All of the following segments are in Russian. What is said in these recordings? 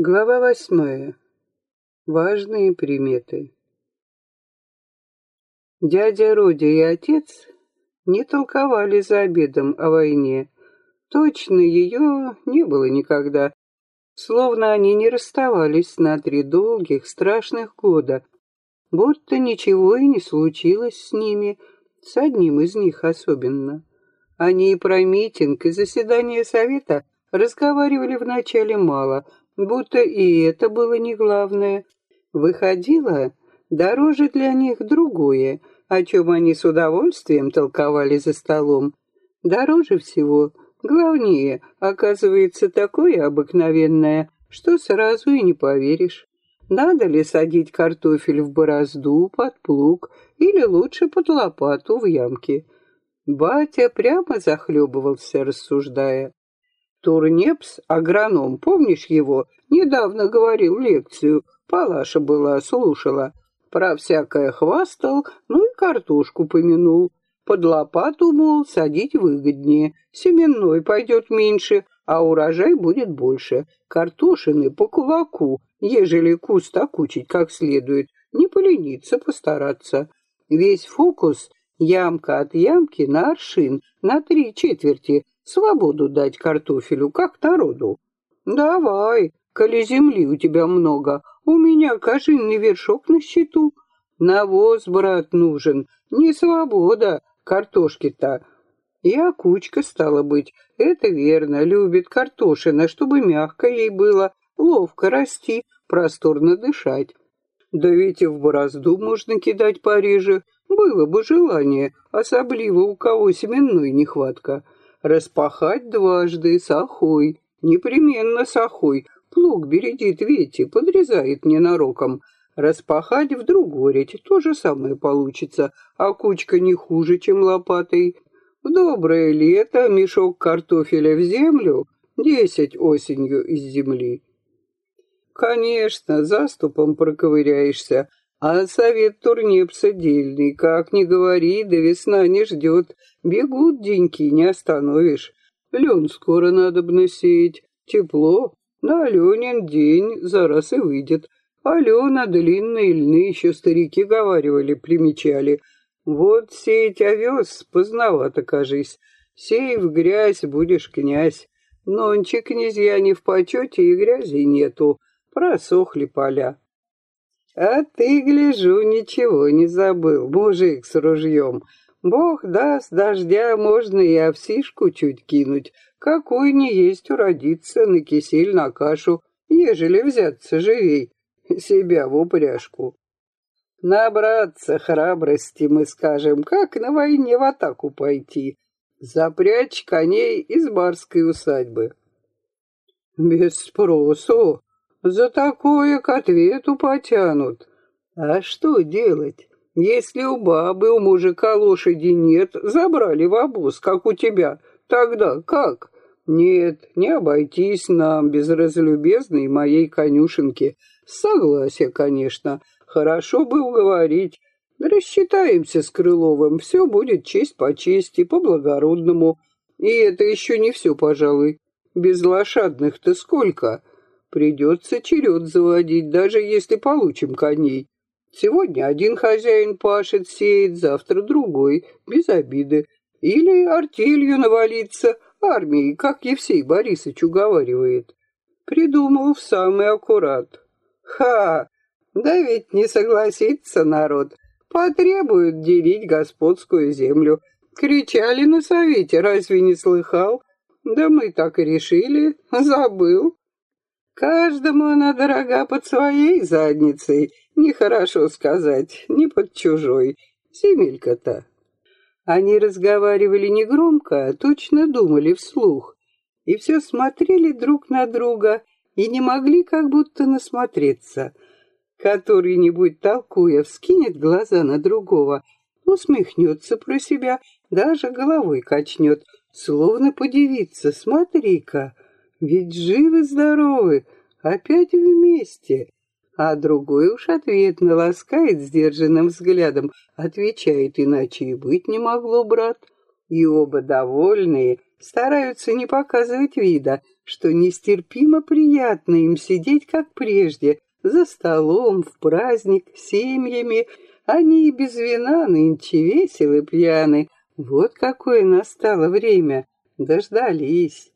Глава восьмая. Важные приметы. Дядя Роди и отец не толковали за обедом о войне. Точно ее не было никогда. Словно они не расставались на три долгих, страшных года. Будто ничего и не случилось с ними, с одним из них особенно. Они и про митинг, и заседание совета разговаривали вначале мало — будто и это было не главное. Выходило, дороже для них другое, о чем они с удовольствием толковали за столом. Дороже всего, главнее, оказывается такое обыкновенное, что сразу и не поверишь. Надо ли садить картофель в борозду, под плуг, или лучше под лопату в ямке? Батя прямо захлебывался, рассуждая. Турнепс, агроном, помнишь его, недавно говорил лекцию, Палаша была, слушала. Про всякое хвастал, ну и картошку помянул. Под лопату, мол, садить выгоднее, семенной пойдет меньше, а урожай будет больше. Картошины по кулаку, ежели куст окучить как следует, не полениться постараться. Весь фокус — ямка от ямки на аршин, на три четверти, свободу дать картофелю, как народу. Давай, коли земли у тебя много, у меня кожинный вершок на счету. Навоз, брат, нужен, не свобода, картошки-то. И окучка, стала быть, это верно, любит картошина, чтобы мягко ей было, ловко расти, просторно дышать. Да ведь и в борозду можно кидать пореже, было бы желание, особливо у кого семенной нехватка распахать дважды с охой, непременно с охой. Плуг бередит Вети, подрезает ненароком. Распахать в другореть, то же самое получится, а кучка не хуже, чем лопатой. В доброе лето мешок картофеля в землю, десять осенью из земли. Конечно, заступом проковыряешься, а совет турнепса дельный, как ни говори, да весна не ждет. Бегут деньки, не остановишь. Лен скоро надо бы насеять. Тепло. На Аленин день за раз и выйдет. Алена длинные льны еще старики говаривали, примечали. Вот сеять овес, поздновато, кажись. Сей в грязь, будешь князь. Нонче князья не в почете и грязи нету. Просохли поля. А ты, гляжу, ничего не забыл, мужик с ружьем. Бог даст, дождя можно и овсишку чуть кинуть, какой не есть уродиться на кисель, на кашу, ежели взяться живей, себя в упряжку. Набраться храбрости, мы скажем, как на войне в атаку пойти, запрячь коней из барской усадьбы. Без спросу, за такое к ответу потянут. А что делать, если у бабы, у мужика лошади нет, забрали в обоз, как у тебя, тогда как? Нет, не обойтись нам без разлюбезной моей конюшенки. Согласие, конечно, хорошо бы уговорить. Рассчитаемся с Крыловым, все будет честь по чести, по-благородному. И это еще не все, пожалуй. Без лошадных-то сколько? Придется черед заводить, даже если получим коней. Сегодня один хозяин пашет, сеет, завтра другой, без обиды. Или артелью навалиться, армией, как Евсей Борисович уговаривает. Придумал в самый аккурат. Ха! Да ведь не согласится народ. Потребуют делить господскую землю. Кричали на совете, разве не слыхал? Да мы так и решили. Забыл. Каждому она дорога под своей задницей, нехорошо сказать, не под чужой. Земелька-то. Они разговаривали негромко, а точно думали вслух. И все смотрели друг на друга и не могли как будто насмотреться. Который-нибудь, толкуя, вскинет глаза на другого, усмехнется про себя, даже головой качнет, словно подивиться, смотри-ка, ведь живы-здоровы, опять вместе. А другой уж ответно ласкает сдержанным взглядом, отвечает, иначе и быть не могло, брат. И оба довольные, стараются не показывать вида, что нестерпимо приятно им сидеть, как прежде, за столом, в праздник, семьями. Они и без вина нынче веселы пьяны. Вот какое настало время. Дождались.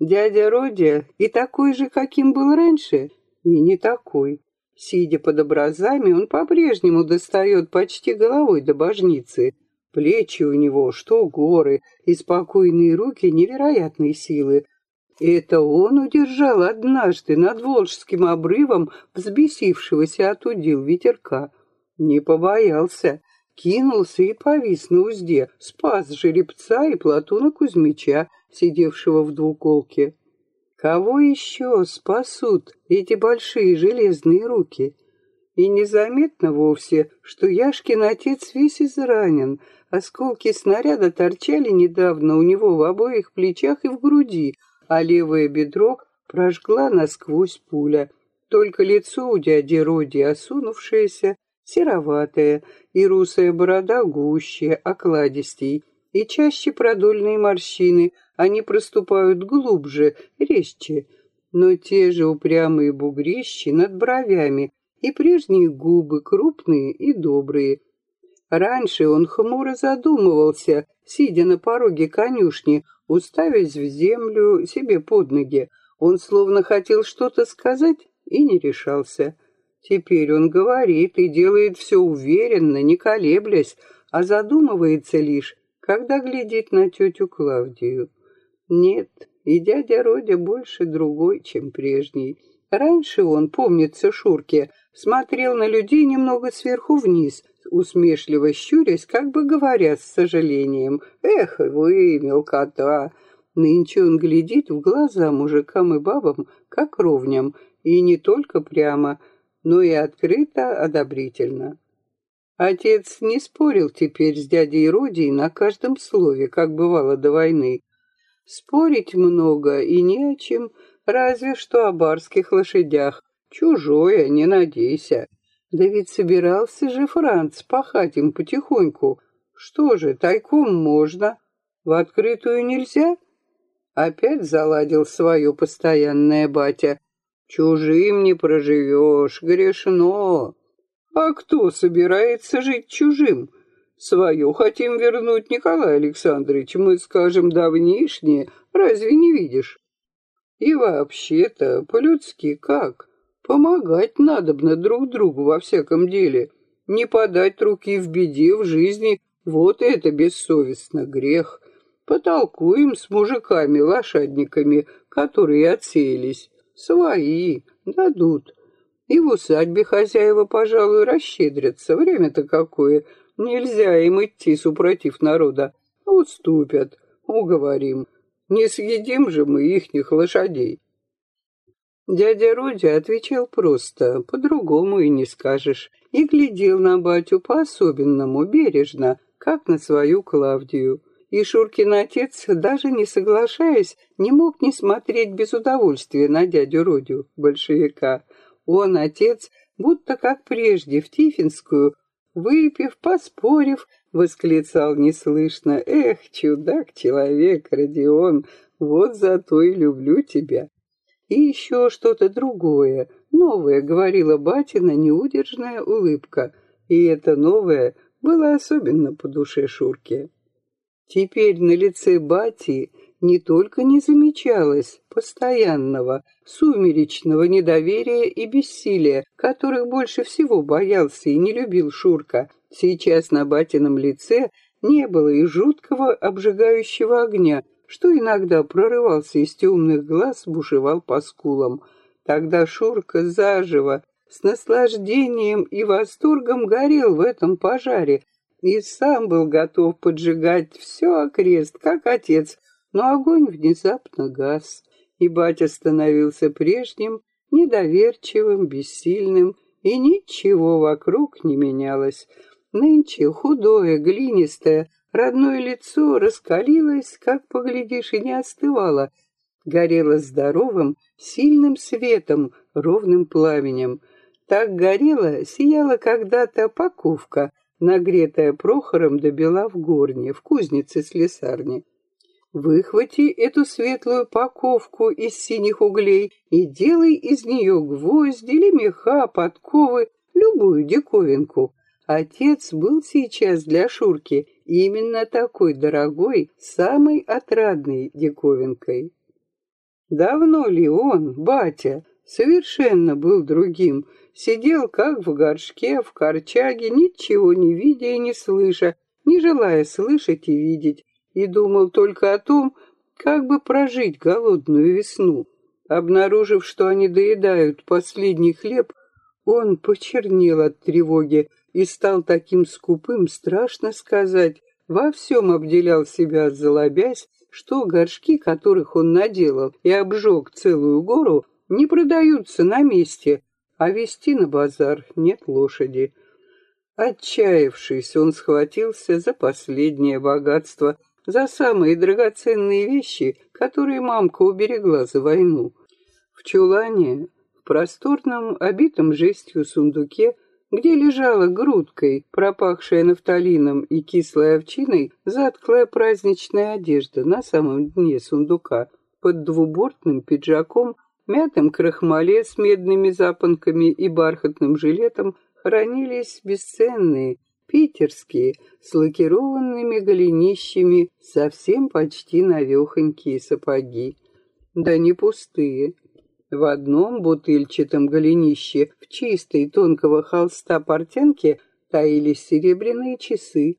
Дядя Родя и такой же, каким был раньше, и не такой. Сидя под образами, он по-прежнему достает почти головой до божницы. Плечи у него, что горы, и спокойные руки невероятной силы. Это он удержал однажды над Волжским обрывом взбесившегося от удил ветерка. Не побоялся, кинулся и повис на узде, спас жеребца и Платона Кузьмича, сидевшего в двуколке. Кого еще спасут эти большие железные руки? И незаметно вовсе, что Яшкин отец весь изранен. Осколки снаряда торчали недавно у него в обоих плечах и в груди, а левое бедро прожгла насквозь пуля. Только лицо у дяди Роди осунувшееся, сероватое, и русая борода гуще, окладистей, и чаще продольные морщины, они проступают глубже, резче, но те же упрямые бугрищи над бровями и прежние губы крупные и добрые. Раньше он хмуро задумывался, сидя на пороге конюшни, уставясь в землю себе под ноги. Он словно хотел что-то сказать и не решался. Теперь он говорит и делает все уверенно, не колеблясь, а задумывается лишь, когда глядит на тетю Клавдию. Нет, и дядя Родя больше другой, чем прежний. Раньше он, помнится Шурке, смотрел на людей немного сверху вниз, усмешливо щурясь, как бы говоря с сожалением, «Эх вы, мелкота!» Нынче он глядит в глаза мужикам и бабам, как ровням, и не только прямо, но и открыто, одобрительно. Отец не спорил теперь с дядей Родией на каждом слове, как бывало до войны. Спорить много и не о чем, разве что о барских лошадях. Чужое, не надейся. Да ведь собирался же Франц пахать им потихоньку. Что же, тайком можно, в открытую нельзя? Опять заладил свое постоянное батя. Чужим не проживешь, грешно. А кто собирается жить чужим? Свое хотим вернуть, Николай Александрович, мы скажем давнишнее, разве не видишь? И вообще-то, по-людски как? Помогать надобно друг другу во всяком деле. Не подать руки в беде в жизни, вот это бессовестно грех. Потолкуем с мужиками-лошадниками, которые отсеялись. Свои, дадут. И в усадьбе хозяева, пожалуй, расщедрятся. Время-то какое. Нельзя им идти супротив народа. Уступят, уговорим. Не съедим же мы ихних лошадей. Дядя Родя отвечал просто, по-другому и не скажешь, и глядел на батю по-особенному, бережно, как на свою Клавдию. И Шуркин отец, даже не соглашаясь, не мог не смотреть без удовольствия на дядю Родю, большевика. Он, отец, будто как прежде, в Тифинскую, выпив, поспорив, восклицал неслышно, «Эх, чудак-человек, Родион, вот за то и люблю тебя». И еще что-то другое, новое, говорила батина неудержная улыбка, и это новое было особенно по душе Шурке. Теперь на лице бати не только не замечалось постоянного, сумеречного недоверия и бессилия, которых больше всего боялся и не любил Шурка. Сейчас на батином лице не было и жуткого обжигающего огня, что иногда прорывался из темных глаз, бушевал по скулам. Тогда Шурка заживо, с наслаждением и восторгом горел в этом пожаре, и сам был готов поджигать все окрест, как отец, но огонь внезапно гас, и батя становился прежним, недоверчивым, бессильным, и ничего вокруг не менялось. Нынче худое, глинистое, родное лицо раскалилось, как поглядишь, и не остывало, горело здоровым, сильным светом, ровным пламенем. Так горела, сияла когда-то паковка, нагретая Прохором до бела в горне, в кузнице слесарни. Выхвати эту светлую паковку из синих углей и делай из нее гвозди или меха, подковы, любую диковинку. Отец был сейчас для Шурки именно такой дорогой, самой отрадной диковинкой. Давно ли он, батя, совершенно был другим, сидел как в горшке, в корчаге, ничего не видя и не слыша, не желая слышать и видеть, и думал только о том, как бы прожить голодную весну. Обнаружив, что они доедают последний хлеб, он почернел от тревоги и стал таким скупым, страшно сказать, во всем обделял себя, залобясь, что горшки, которых он наделал и обжег целую гору, не продаются на месте, а вести на базар нет лошади. Отчаявшись, он схватился за последнее богатство — за самые драгоценные вещи, которые мамка уберегла за войну. В чулане, в просторном, обитом жестью сундуке, где лежала грудкой, пропахшая нафталином и кислой овчиной, затклая праздничная одежда на самом дне сундука, под двубортным пиджаком, мятым крахмале с медными запонками и бархатным жилетом хранились бесценные, питерские, с лакированными голенищами, совсем почти навехонькие сапоги. Да не пустые. В одном бутыльчатом голенище в чистой тонкого холста портянке таились серебряные часы.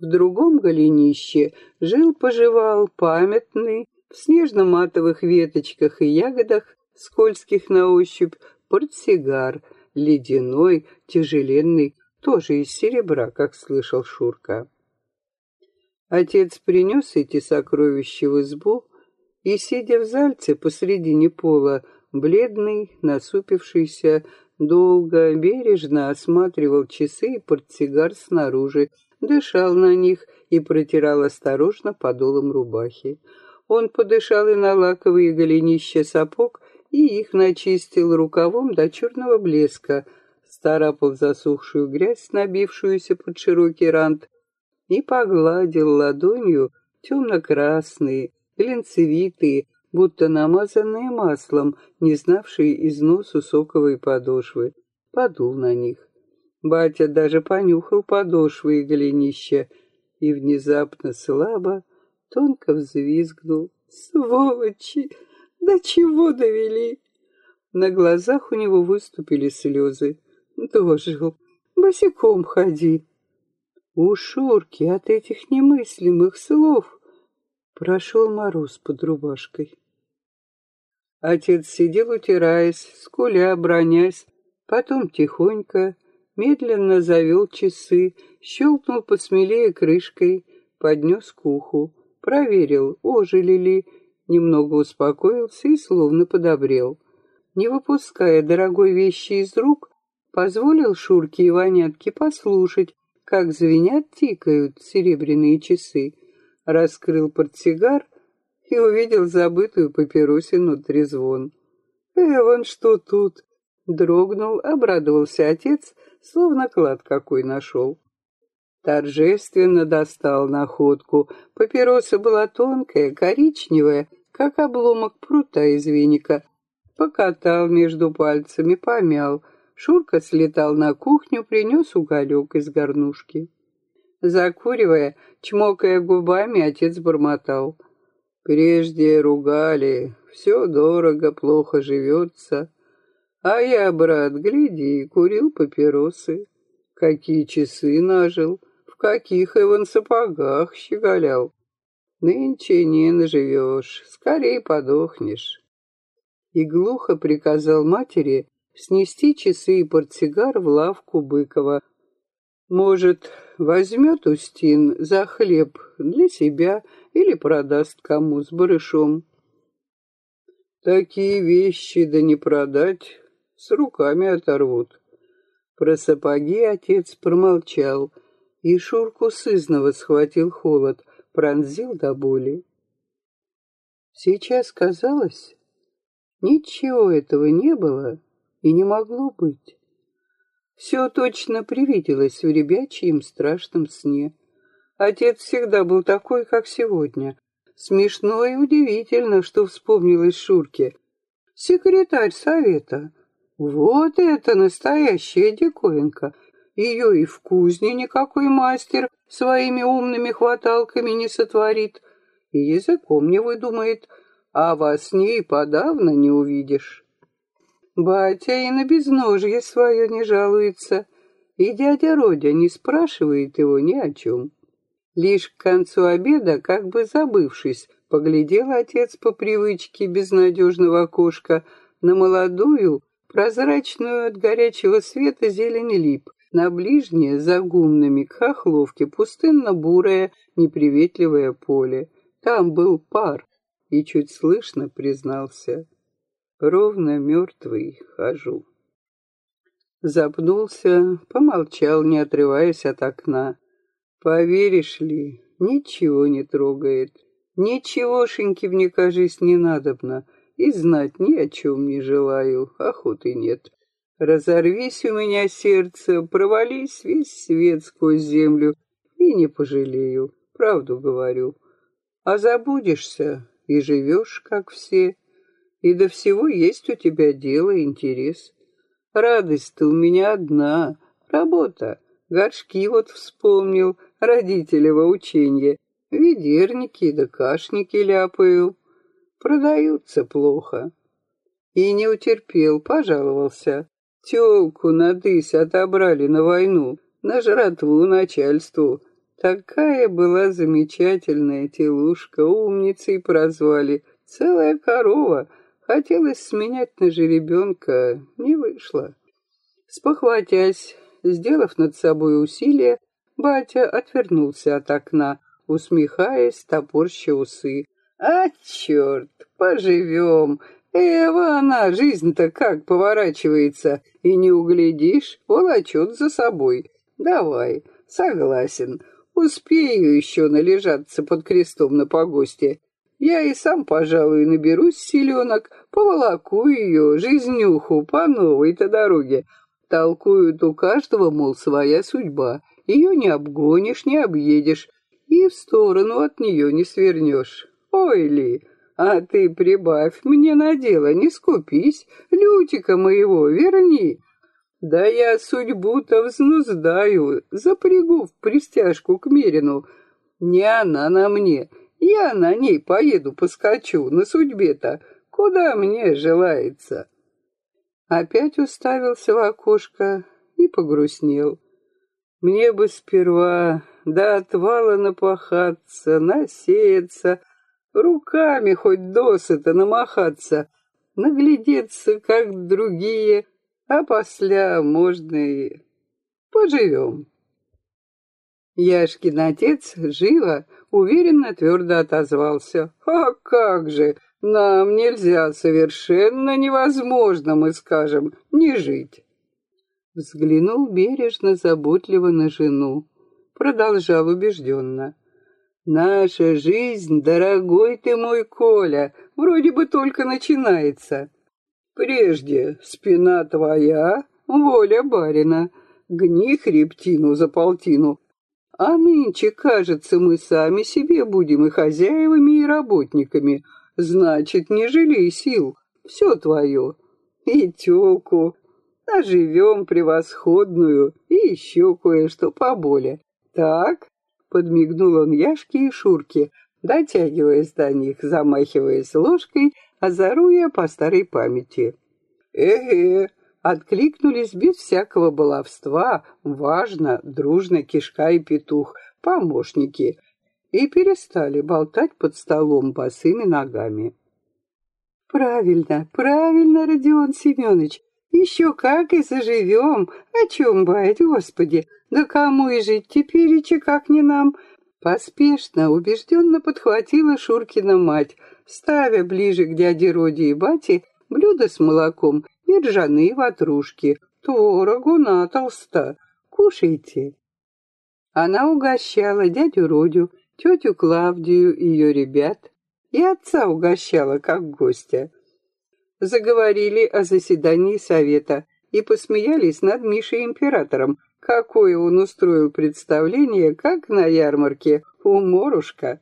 В другом голенище жил-поживал памятный, в снежно-матовых веточках и ягодах, скользких на ощупь, портсигар, ледяной, тяжеленный, тоже из серебра, как слышал Шурка. Отец принес эти сокровища в избу и, сидя в зальце посредине пола, бледный, насупившийся, долго, бережно осматривал часы и портсигар снаружи, дышал на них и протирал осторожно подолом рубахи. Он подышал и на лаковые голенища сапог, и их начистил рукавом до черного блеска — старапал засохшую грязь, набившуюся под широкий рант, и погладил ладонью темно-красные, глинцевитые, будто намазанные маслом, не знавшие износу соковой подошвы. Подул на них. Батя даже понюхал подошвы и голенища и внезапно слабо, тонко взвизгнул. «Сволочи! До чего довели?» На глазах у него выступили слезы. Дожил. Босиком ходи. У Шурки от этих немыслимых слов прошел мороз под рубашкой. Отец сидел, утираясь, скуля, бронясь, потом тихонько, медленно завел часы, щелкнул посмелее крышкой, поднес к уху, проверил, ожили ли, немного успокоился и словно подобрел. Не выпуская дорогой вещи из рук, позволил Шурке и Ванятке послушать, как звенят, тикают серебряные часы, раскрыл портсигар и увидел забытую папиросину трезвон. «Э, вон что тут!» Дрогнул, обрадовался отец, словно клад какой нашел. Торжественно достал находку. Папироса была тонкая, коричневая, как обломок прута из веника. Покатал между пальцами, помял — Шурка слетал на кухню, принес уголек из горнушки. Закуривая, чмокая губами, отец бормотал. Прежде ругали, все дорого, плохо живется. А я, брат, гляди, курил папиросы. Какие часы нажил, в каких Иван сапогах щеголял. Нынче не наживешь, скорей подохнешь. И глухо приказал матери снести часы и портсигар в лавку Быкова. Может, возьмет Устин за хлеб для себя или продаст кому с барышом. Такие вещи да не продать, с руками оторвут. Про сапоги отец промолчал, и Шурку сызново схватил холод, пронзил до боли. Сейчас казалось, ничего этого не было, и не могло быть. Все точно привиделось в ребячьем страшном сне. Отец всегда был такой, как сегодня, Смешно и удивительно, что вспомнилось Шурке. Секретарь совета. Вот это настоящая диковинка. Ее и в кузне никакой мастер своими умными хваталками не сотворит, и языком не выдумает, а во сне и подавно не увидишь. Батя и на безножье свое не жалуется, и дядя Родя не спрашивает его ни о чем. Лишь к концу обеда, как бы забывшись, поглядел отец по привычке безнадежного окошка на молодую, прозрачную от горячего света зелень лип, на ближнее, за гумнами, к хохловке, пустынно-бурое, неприветливое поле. Там был пар, и чуть слышно признался. Ровно мертвый хожу. Запнулся, помолчал, не отрываясь от окна. Поверишь ли, ничего не трогает. Ничегошеньки мне, кажись, не надобно, и знать ни о чем не желаю, охоты нет. Разорвись у меня сердце, провались весь свет сквозь землю, и не пожалею, правду говорю. А забудешься и живешь, как все, и до всего есть у тебя дело, интерес. Радость-то у меня одна, работа. Горшки вот вспомнил, родителево ученье. Ведерники да кашники ляпаю. Продаются плохо. И не утерпел, пожаловался. Тёлку надысь отобрали на войну, на жратву начальству. Такая была замечательная телушка, умницей прозвали. Целая корова. Хотелось сменять на жеребенка, не вышло. Спохватясь, сделав над собой усилие, батя отвернулся от окна, усмехаясь, топорща усы. «А, черт, поживем! Эва она, жизнь-то как поворачивается, и не углядишь, волочет за собой. Давай, согласен, успею еще належаться под крестом на погосте. Я и сам, пожалуй, наберусь силенок, поволоку ее, жизнюху, по новой-то дороге. Толкуют у каждого, мол, своя судьба. Ее не обгонишь, не объедешь, и в сторону от нее не свернешь. Ой ли, а ты прибавь мне на дело, не скупись, лютика моего верни. Да я судьбу-то взнуздаю, запрягу в пристяжку к Мерину. Не она на мне, я на ней поеду, поскочу, на судьбе-то, куда мне желается. Опять уставился в окошко и погрустнел. Мне бы сперва до отвала напахаться, насеяться, Руками хоть досыта намахаться, наглядеться, как другие, а после можно и поживем. Яшкин отец живо, уверенно, твердо отозвался. «А как же! Нам нельзя, совершенно невозможно, мы скажем, не жить!» Взглянул бережно, заботливо на жену. Продолжал убежденно. Наша жизнь, дорогой ты мой Коля, вроде бы только начинается. Прежде спина твоя, воля барина, гни хребтину за полтину. А нынче, кажется, мы сами себе будем и хозяевами, и работниками. Значит, не жалей сил, все твое. И тёлку, наживем превосходную и еще кое-что поболее. Так? Подмигнул он Яшке и Шурке, дотягиваясь до них, замахиваясь ложкой, озаруя по старой памяти. «Э-э!» Откликнулись без всякого баловства, важно, дружно кишка и петух, помощники, и перестали болтать под столом босыми ногами. «Правильно, правильно, Родион Семенович, еще как и заживем, о чем бает, Господи, да кому и жить теперь, и как не нам? Поспешно, убежденно подхватила Шуркина мать, ставя ближе к дяде Роде и бате блюдо с молоком и ржаные ватрушки, творогу на толста. Кушайте. Она угощала дядю Родю, тетю Клавдию и ее ребят, и отца угощала как гостя. Заговорили о заседании совета и посмеялись над Мишей Императором, Какое он устроил представление, как на ярмарке у Морушка.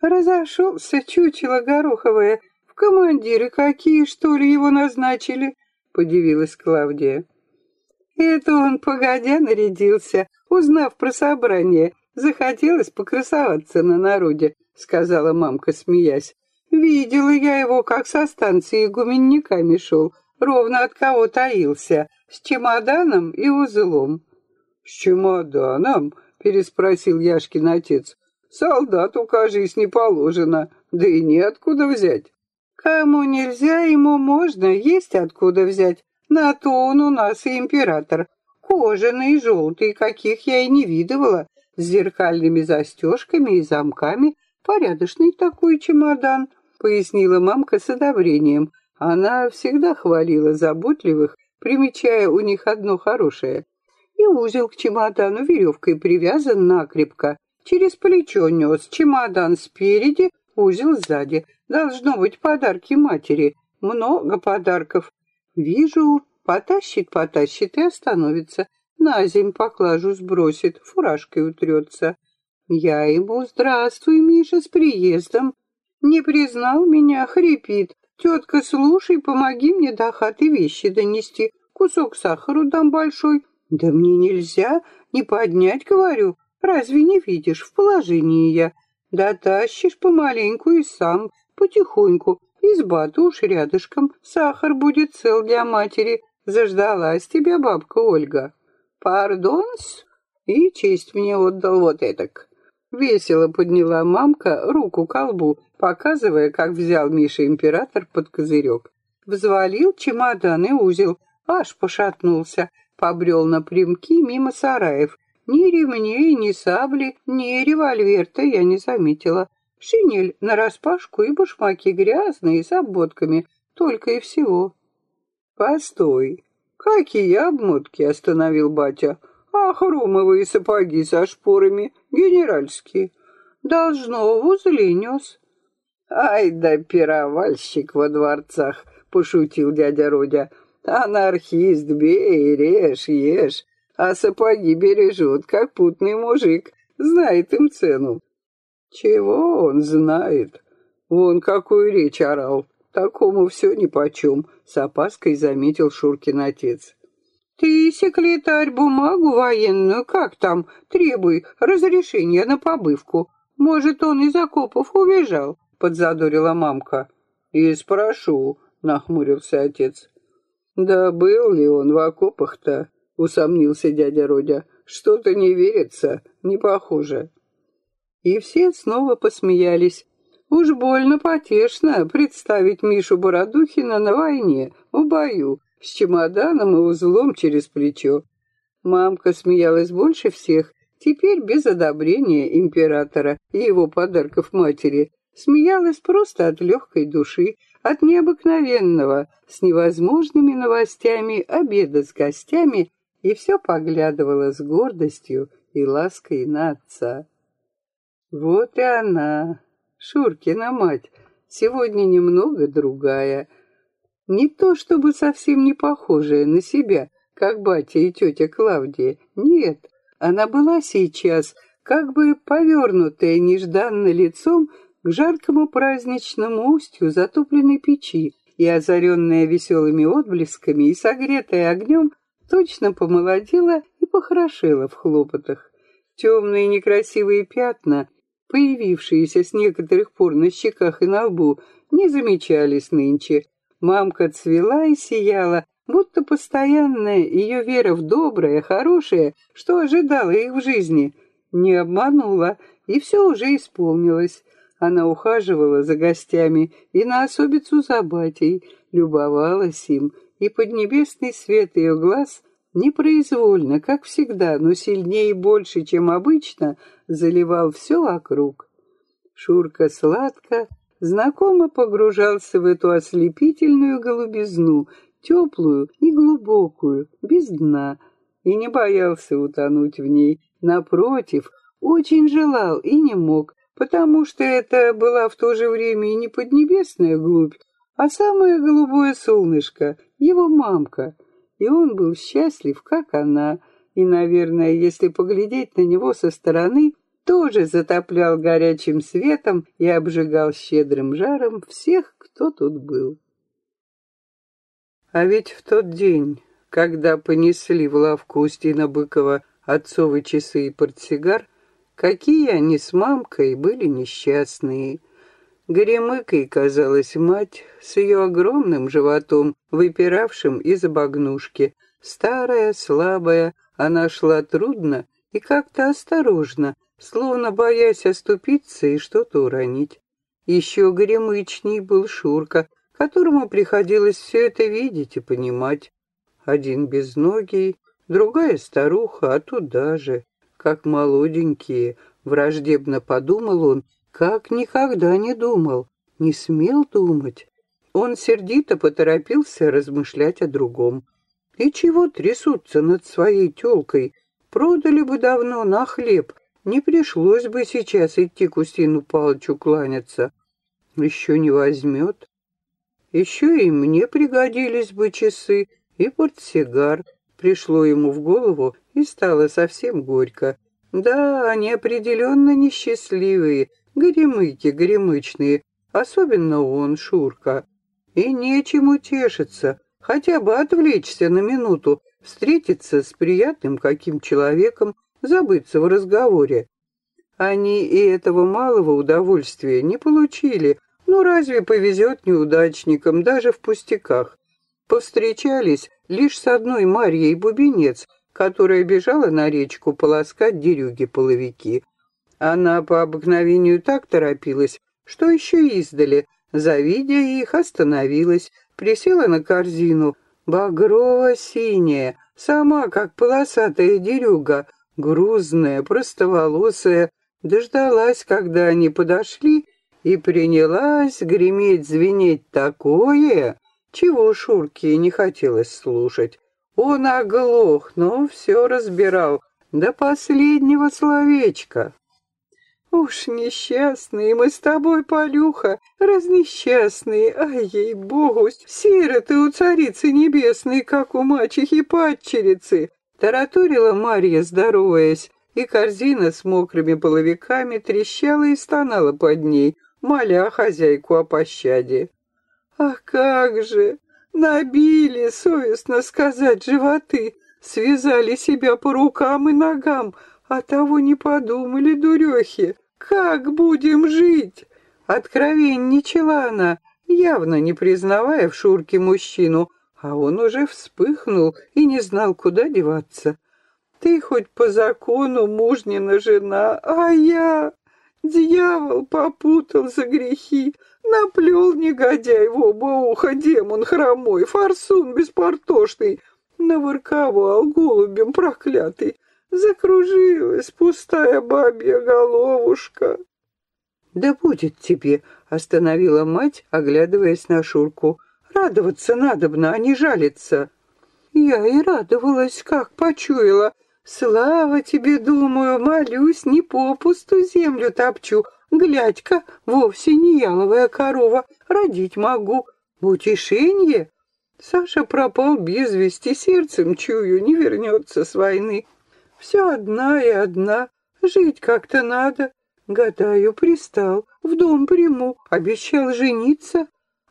Разошелся чучело гороховое. В командиры какие, что ли, его назначили? Подивилась Клавдия. Это он, погодя, нарядился, узнав про собрание. Захотелось покрасоваться на народе, сказала мамка, смеясь. Видела я его, как со станции гуменниками шел, ровно от кого таился, с чемоданом и узлом. «С чемоданом?» — переспросил Яшкин отец. «Солдату, кажись, не положено, да и неоткуда взять». «Кому нельзя, ему можно, есть откуда взять. На то он у нас и император. Кожаный, желтый, каких я и не видывала, с зеркальными застежками и замками. Порядочный такой чемодан», — пояснила мамка с одобрением. Она всегда хвалила заботливых, примечая у них одно хорошее. И узел к чемодану веревкой привязан накрепко. Через плечо нес чемодан спереди, узел сзади. Должно быть подарки матери. Много подарков. Вижу, потащит, потащит и остановится. На земь поклажу сбросит, фуражкой утрется. Я ему «Здравствуй, Миша, с приездом!» Не признал меня, хрипит. «Тетка, слушай, помоги мне до хаты вещи донести. Кусок сахару дам большой». «Да мне нельзя, не поднять, говорю. Разве не видишь, в положении я. Да тащишь помаленьку и сам, потихоньку. Изба-то уж рядышком, сахар будет цел для матери. Заждалась тебя бабка Ольга». «Пардон-с?» И честь мне отдал вот этак. Весело подняла мамка руку ко лбу, показывая, как взял Миша император под козырек. Взвалил чемодан и узел, аж пошатнулся, побрел напрямки мимо сараев. Ни ремней, ни сабли, ни револьвер-то я не заметила. Шинель нараспашку и башмаки грязные, с обмотками, только и всего. «Постой! Какие обмотки?» — остановил батя. «А хромовые сапоги со шпорами, генеральские. Должно, в узле нес». «Ай да пировальщик во дворцах!» — пошутил дядя Родя. «Анархист, бей, режь, ешь, а сапоги бережет, как путный мужик, знает им цену». «Чего он знает? Вон какую речь орал, такому все нипочем», — с опаской заметил Шуркин отец. «Ты, секретарь, бумагу военную, как там, требуй разрешения на побывку. Может, он из окопов убежал?» — подзадорила мамка. «И спрошу», — нахмурился отец. «Да был ли он в окопах-то?» — усомнился дядя Родя. «Что-то не верится, не похоже». И все снова посмеялись. Уж больно потешно представить Мишу Бородухина на войне, в бою, с чемоданом и узлом через плечо. Мамка смеялась больше всех, теперь без одобрения императора и его подарков матери, смеялась просто от легкой души, от необыкновенного, с невозможными новостями обеда с гостями и все поглядывала с гордостью и лаской на отца. Вот и она, Шуркина мать, сегодня немного другая. Не то чтобы совсем не похожая на себя, как батя и тетя Клавдия, нет, она была сейчас как бы повернутая нежданно лицом к жаркому праздничному устью затопленной печи и, озаренная веселыми отблесками и согретая огнем, точно помолодела и похорошела в хлопотах. Темные некрасивые пятна, появившиеся с некоторых пор на щеках и на лбу, не замечались нынче. Мамка цвела и сияла, будто постоянная ее вера в доброе, хорошее, что ожидала их в жизни, не обманула, и все уже исполнилось. Она ухаживала за гостями и на особицу за батей, любовалась им, и поднебесный свет ее глаз непроизвольно, как всегда, но сильнее и больше, чем обычно, заливал все вокруг. Шурка сладко, знакомо погружался в эту ослепительную голубизну, теплую и глубокую, без дна, и не боялся утонуть в ней. Напротив, очень желал и не мог, потому что это была в то же время и не поднебесная глубь, а самое голубое солнышко, его мамка. И он был счастлив, как она. И, наверное, если поглядеть на него со стороны, тоже затоплял горячим светом и обжигал щедрым жаром всех, кто тут был. А ведь в тот день, когда понесли в лавку Устина Быкова отцовы часы и портсигар, какие они с мамкой были несчастные. Горемыкой казалась мать с ее огромным животом, выпиравшим из обогнушки. Старая, слабая, она шла трудно и как-то осторожно, словно боясь оступиться и что-то уронить. Еще горемычней был Шурка, которому приходилось все это видеть и понимать. Один безногий, другая старуха, а тут даже, как молоденькие, враждебно подумал он, как никогда не думал, не смел думать. Он сердито поторопился размышлять о другом. И чего трясутся над своей тёлкой? Продали бы давно на хлеб, не пришлось бы сейчас идти к Устину Палычу кланяться. Еще не возьмет. Еще и мне пригодились бы часы и портсигар. Пришло ему в голову и стало совсем горько. Да, они определенно несчастливые, горемыки горемычные, особенно он, Шурка. И нечем утешиться, хотя бы отвлечься на минуту, встретиться с приятным каким человеком, забыться в разговоре. Они и этого малого удовольствия не получили, но разве повезет неудачникам даже в пустяках? Повстречались лишь с одной Марьей Бубенец, которая бежала на речку полоскать дерюги-половики. Она по обыкновению так торопилась, что еще издали, завидя их, остановилась, присела на корзину, багрово-синяя, сама как полосатая дерюга, грузная, простоволосая, дождалась, когда они подошли, и принялась греметь, звенеть такое, чего Шурке не хотелось слушать. Он оглох, но все разбирал до последнего словечка. Уж несчастные мы с тобой, Полюха, разнесчастные, ай, ей-богу, сироты у царицы небесной, как у мачехи-падчерицы, Тараторила Марья, здороваясь, и корзина с мокрыми половиками трещала и стонала под ней, моля хозяйку о пощаде. «А как же! Набили, совестно сказать, животы, связали себя по рукам и ногам, а того не подумали, дурехи. Как будем жить?» Откровенничала она, явно не признавая в Шурке мужчину, а он уже вспыхнул и не знал, куда деваться. Ты хоть по закону мужнина жена, а я... Дьявол попутал за грехи, наплел негодяй в оба уха демон хромой, форсун беспортошный, наворковал голубем проклятый. Закружилась пустая бабья головушка. «Да будет тебе», — остановила мать, оглядываясь на Шурку. Радоваться надобно, а не жалиться. Я и радовалась, как почуяла. Слава тебе, думаю, молюсь, не попусту землю топчу. Глядь-ка, вовсе не яловая корова, родить могу. В утешенье. Саша пропал без вести, сердцем чую, не вернется с войны. Все одна и одна, жить как-то надо. Гадаю, пристал, в дом приму, обещал жениться.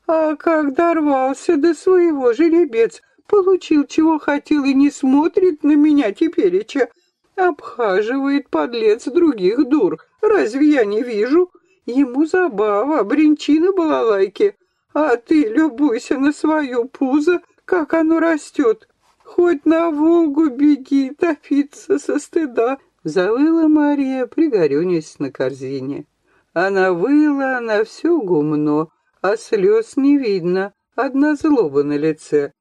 А как дорвался до своего жеребец, получил, чего хотел, и не смотрит на меня тепереча. Обхаживает подлец других дур. Разве я не вижу? Ему забава, бренчина балалайки. А ты любуйся на свое пузо, как оно растет. Хоть на Волгу беги, топиться со стыда. Завыла Мария, пригорюнясь на корзине. Она выла на все гумно, а слез не видно, одна злоба на лице.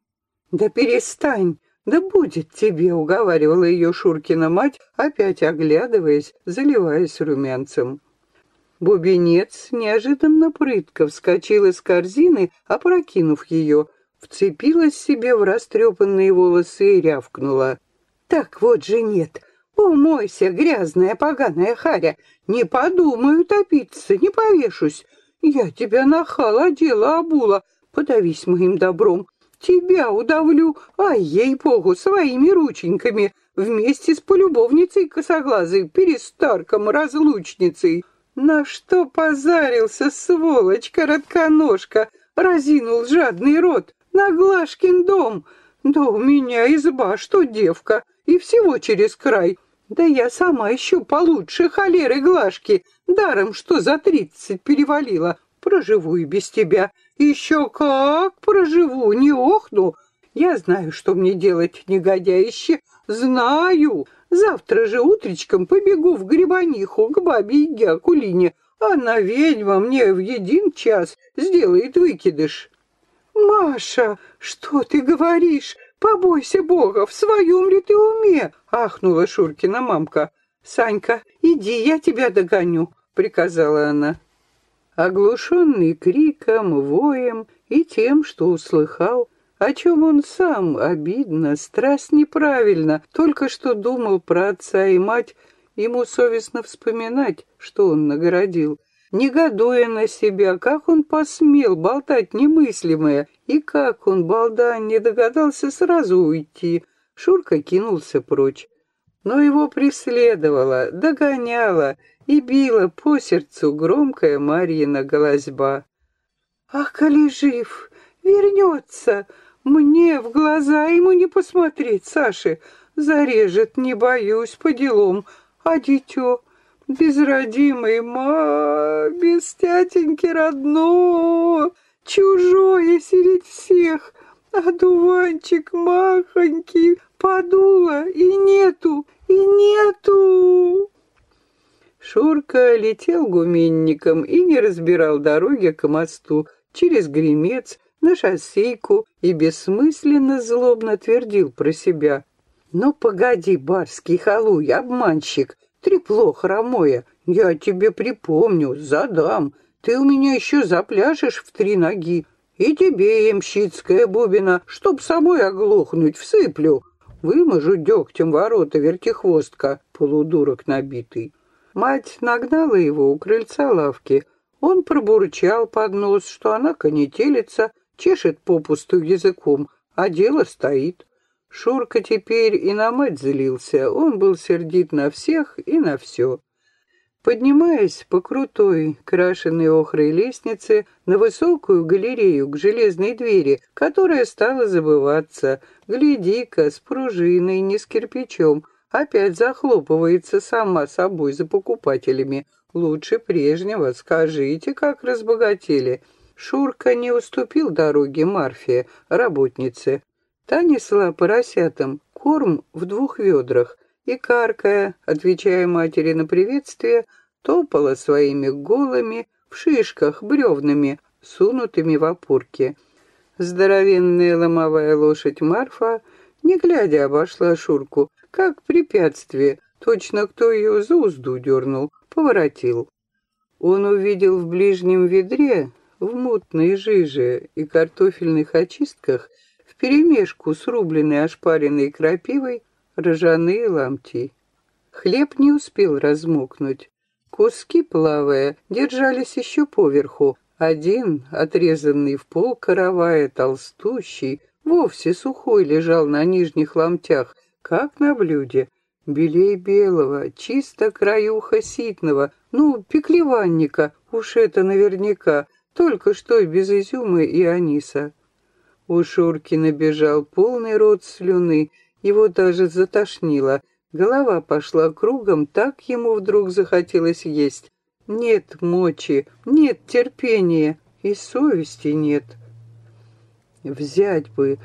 «Да перестань, да будет тебе», — уговаривала ее Шуркина мать, опять оглядываясь, заливаясь румянцем. Бубенец неожиданно прытко вскочил из корзины, опрокинув ее, вцепилась себе в растрепанные волосы и рявкнула. «Так вот же нет! Умойся, грязная поганая харя! Не подумаю топиться, не повешусь! Я тебя нахал одела, обула, подавись моим добром. Тебя удавлю, а ей-богу, своими рученьками. вместе с полюбовницей косоглазой, перестарком, разлучницей. На что позарился, сволочь, коротконожка, разинул жадный рот, на Глашкин дом. Да у меня изба, что девка, и всего через край. Да я сама ищу получше холеры Глашки, даром, что за тридцать перевалила. Проживу и без тебя. Еще как проживу, не охну. Я знаю, что мне делать, негодяище, знаю. Завтра же утречком побегу в Грибаниху к бабе Иге Акулине. Она, ведьма, мне в един час сделает выкидыш. «Маша, что ты говоришь? Побойся Бога, в своем ли ты уме?» — ахнула Шуркина мамка. «Санька, иди, я тебя догоню», — приказала она. Оглушенный криком, воем и тем, что услыхал, о чем он сам, обидно, страсть неправильно, только что думал про отца и мать, ему совестно вспоминать, что он наградил. Негодуя на себя, как он посмел болтать немыслимое, и как он, балда, не догадался сразу уйти. Шурка кинулся прочь. Но его преследовала, догоняла и била по сердцу громкая Марьина голозьба. «Ах, коли жив, вернется!» Мне в глаза ему не посмотреть, Саши. Зарежет, не боюсь, по делам. А дитё, безродимый, ма, без тятеньки родно, чужое среди всех. А дуванчик махонький подуло, и нету, и нету. Шурка летел гуменником и не разбирал дороги к мосту через гремец, на шоссейку и бессмысленно злобно твердил про себя. «Ну, погоди, барский халуй, обманщик, трепло хромое, я тебе припомню, задам, ты у меня еще запляшешь в три ноги, и тебе, ямщицкая бубина, чтоб собой оглохнуть, всыплю, выможу дегтем ворота вертихвостка, полудурок набитый». Мать нагнала его у крыльца лавки, он пробурчал под нос, что она конетелица, чешет попусту языком, а дело стоит. Шурка теперь и на мать злился, он был сердит на всех и на все. Поднимаясь по крутой, крашенной охрой лестнице на высокую галерею к железной двери, которая стала забываться, гляди-ка, с пружиной, не с кирпичом, опять захлопывается сама собой за покупателями. Лучше прежнего, скажите, как разбогатели — Шурка не уступил дороге Марфе, работнице. Та несла поросятам корм в двух ведрах и, каркая, отвечая матери на приветствие, топала своими голыми в шишках бревнами, сунутыми в опорки. Здоровенная ломовая лошадь Марфа, не глядя, обошла Шурку, как препятствие, точно кто ее за узду дернул, поворотил. Он увидел в ближнем ведре в мутной жиже и картофельных очистках вперемешку с рубленной ошпаренной крапивой ржаные ломти. Хлеб не успел размокнуть. Куски, плавая, держались еще поверху. Один, отрезанный в пол каравая, толстущий, вовсе сухой лежал на нижних ломтях, как на блюде. Белей белого, чисто краюха ситного, ну, пеклеванника, уж это наверняка, только что без изюма и аниса. У Шурки набежал полный рот слюны, его даже затошнило. Голова пошла кругом, так ему вдруг захотелось есть. Нет мочи, нет терпения и совести нет. Взять бы,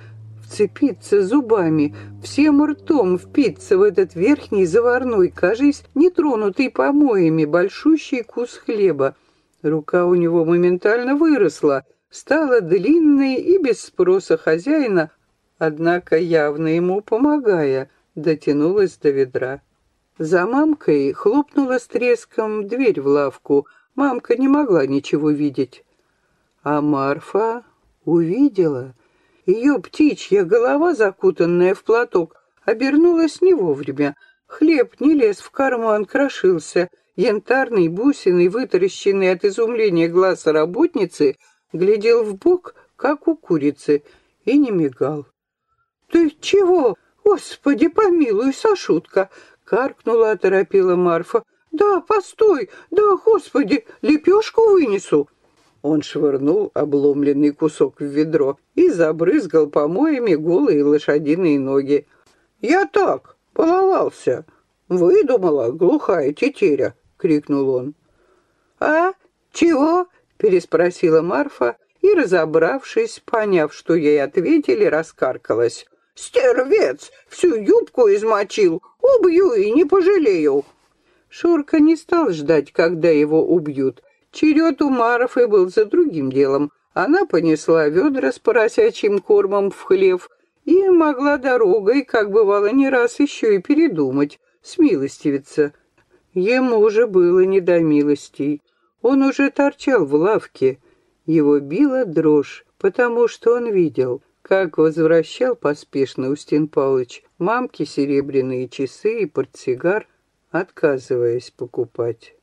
вцепиться зубами, всем ртом впиться в этот верхний заварной, кажись, нетронутый помоями, большущий кус хлеба, Рука у него моментально выросла, стала длинной и без спроса хозяина, однако явно ему помогая, дотянулась до ведра. За мамкой хлопнула с треском дверь в лавку. Мамка не могла ничего видеть. А Марфа увидела. Ее птичья голова, закутанная в платок, обернулась не вовремя. Хлеб не лез в карман, крошился — Янтарный, бусиный, вытаращенный от изумления глаз работницы, глядел в бок, как у курицы, и не мигал. «Ты чего?» Господи, помилуй, Сашутка, каркнула, оторопела Марфа. Да, постой, да, господи, лепешку вынесу. Он швырнул обломленный кусок в ведро и забрызгал помоями голые лошадиные ноги. «Я так, половался. Выдумала, глухая тетеря!» — крикнул он. «А? Чего?» — переспросила Марфа и, разобравшись, поняв, что ей ответили, раскаркалась. «Стервец! Всю юбку измочил! Убью и не пожалею!» Шурка не стал ждать, когда его убьют. Черед у Маровой был за другим делом. Она понесла ведра с поросячьим кормом в хлев и могла дорогой, как бывало не раз, еще и передумать, смилостивиться. Ему уже было не до милостей. Он уже торчал в лавке. Его била дрожь, потому что он видел, как возвращал поспешно Устин Павлович мамке серебряные часы и портсигар, отказываясь покупать.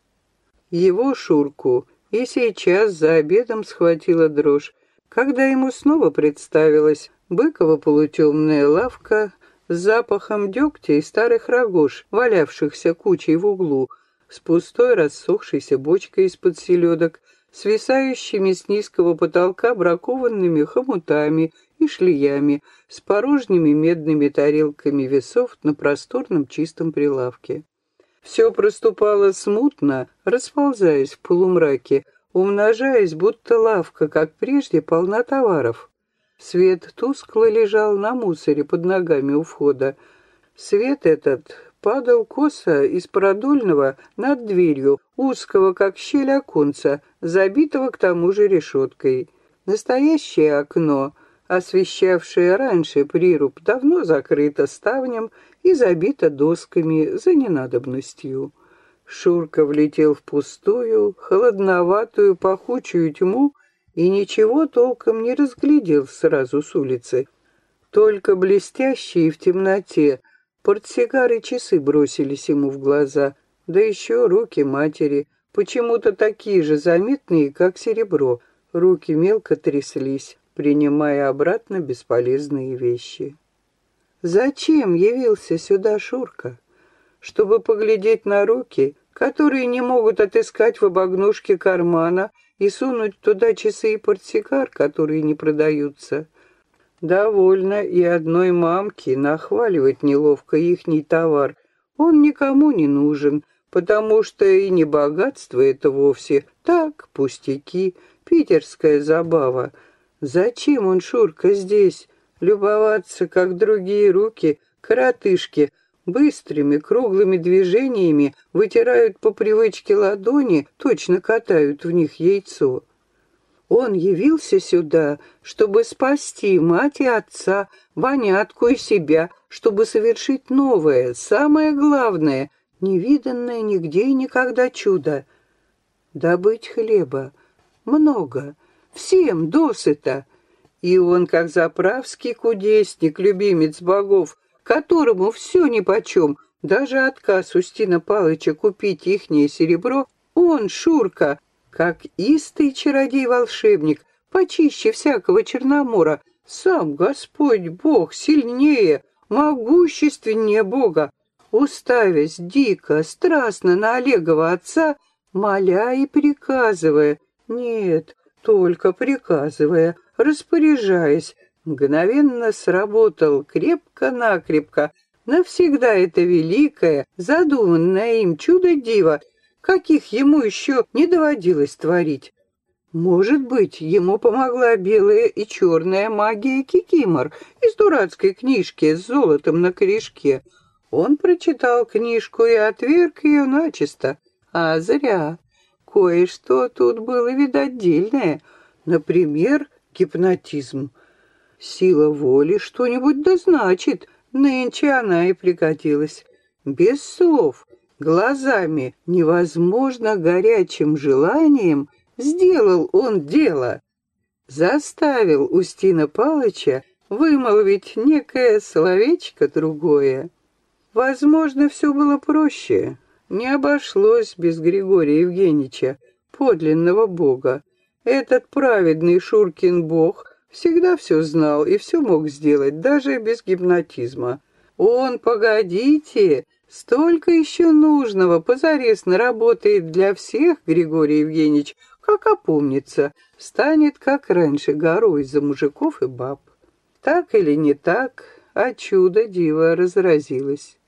Его Шурку и сейчас за обедом схватила дрожь, когда ему снова представилась быкова полутемная лавка с запахом дегтя и старых рогож, валявшихся кучей в углу, с пустой рассохшейся бочкой из-под селедок, свисающими с низкого потолка бракованными хомутами и шлиями, с порожними медными тарелками весов на просторном чистом прилавке. Все проступало смутно, расползаясь в полумраке, умножаясь, будто лавка, как прежде, полна товаров. Свет тускло лежал на мусоре под ногами у входа. Свет этот падал косо из продольного над дверью, узкого, как щель оконца, забитого к тому же решеткой. Настоящее окно, освещавшее раньше прируб, давно закрыто ставнем и забито досками за ненадобностью. Шурка влетел в пустую, холодноватую, пахучую тьму и ничего толком не разглядел сразу с улицы. Только блестящие в темноте Портсигары часы бросились ему в глаза, да еще руки матери, почему-то такие же заметные, как серебро. Руки мелко тряслись, принимая обратно бесполезные вещи. Зачем явился сюда Шурка? Чтобы поглядеть на руки, которые не могут отыскать в обогнушке кармана и сунуть туда часы и портсигар, которые не продаются — Довольно и одной мамки нахваливать неловко ихний товар. Он никому не нужен, потому что и не богатство это вовсе. Так, пустяки, питерская забава. Зачем он, Шурка, здесь? Любоваться, как другие руки, коротышки, быстрыми круглыми движениями вытирают по привычке ладони, точно катают в них яйцо. Он явился сюда, чтобы спасти мать и отца, Ванятку и себя, чтобы совершить новое, самое главное, невиданное нигде и никогда чудо. Добыть хлеба. Много. Всем досыта. И он, как заправский кудесник, любимец богов, которому все нипочем, даже отказ Устина Палыча купить ихнее серебро, он, Шурка, как истый чародей-волшебник, почище всякого Черномора, сам Господь Бог сильнее, могущественнее Бога, уставясь дико, страстно на Олегова отца, моля и приказывая, нет, только приказывая, распоряжаясь, мгновенно сработал крепко-накрепко, навсегда это великое, задуманное им чудо-диво, каких ему еще не доводилось творить. Может быть, ему помогла белая и черная магия Кикимор из дурацкой книжки с золотом на корешке. Он прочитал книжку и отверг ее начисто. А зря. Кое-что тут было, видать, дельное. Например, гипнотизм. Сила воли что-нибудь да значит. Нынче она и пригодилась. Без слов, глазами, невозможно горячим желанием, сделал он дело. Заставил Устина Палыча вымолвить некое словечко другое. Возможно, все было проще. Не обошлось без Григория Евгеньевича, подлинного бога. Этот праведный Шуркин бог всегда все знал и все мог сделать, даже без гипнотизма. Он, погодите, столько еще нужного позарез наработает для всех, Григорий Евгеньевич, как опомнится, станет, как раньше, горой за мужиков и баб. Так или не так, а чудо-диво разразилось.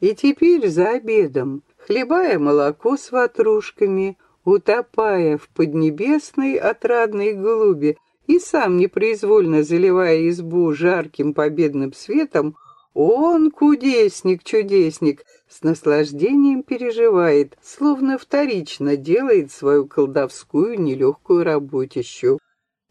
И теперь за обедом, хлебая молоко с ватрушками, утопая в поднебесной отрадной голуби и сам непроизвольно заливая избу жарким победным светом, он, кудесник-чудесник, с наслаждением переживает, словно вторично делает свою колдовскую нелегкую работищу.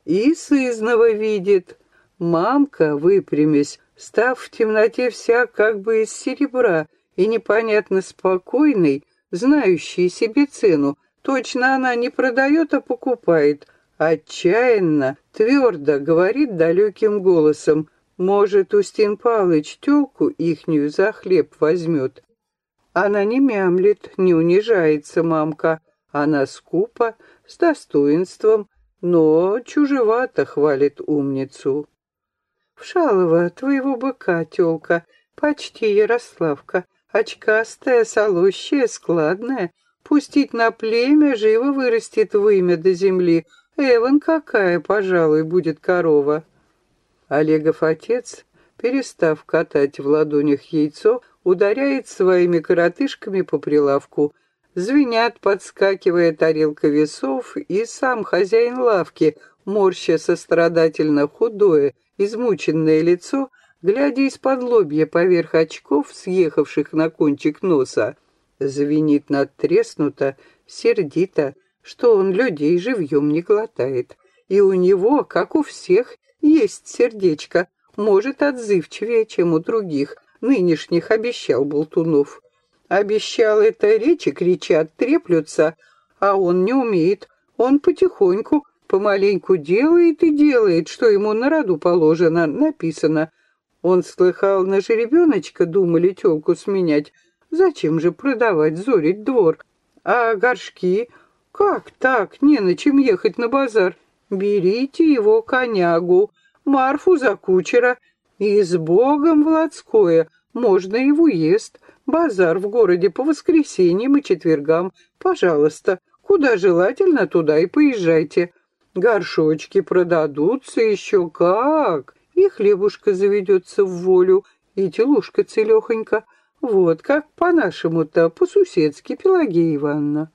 И сызнова видит. Мамка, выпрямясь, став в темноте вся как бы из серебра и непонятно спокойной, знающей себе цену, точно она не продает, а покупает, отчаянно, твердо говорит далеким голосом, может, Устин Палыч тёлку ихнюю за хлеб возьмет. Она не мямлет, не унижается мамка. Она скупо, с достоинством, но чужевато хвалит умницу. Вшалова, твоего быка, тёлка, почти Ярославка, очкастая, солощая, складная, пустить на племя, живо вырастет вымя до земли. Эван какая, пожалуй, будет корова. Олегов отец, перестав катать в ладонях яйцо, ударяет своими коротышками по прилавку. Звенят, подскакивая тарелка весов, и сам хозяин лавки, морща сострадательно худое, измученное лицо, глядя из-под лобья поверх очков, съехавших на кончик носа. Звенит надтреснуто, сердито, что он людей живьем не глотает. И у него, как у всех, есть сердечко, может, отзывчивее, чем у других, нынешних обещал Болтунов. Обещал это речи кричат, треплются, а он не умеет. Он потихоньку, помаленьку делает и делает, что ему на роду положено, написано. Он слыхал, на жеребеночка думали тёлку сменять. Зачем же продавать, зорить двор? А горшки? Как так, не на чем ехать на базар? Берите его конягу, Марфу за кучера, и с Богом в Ладское, можно и в уезд. Базар в городе по воскресеньям и четвергам. Пожалуйста, куда желательно, туда и поезжайте. Горшочки продадутся еще как. И хлебушка заведется в волю, и телушка целехонька. Вот как по-нашему-то, по-суседски, Пелагея Ивановна.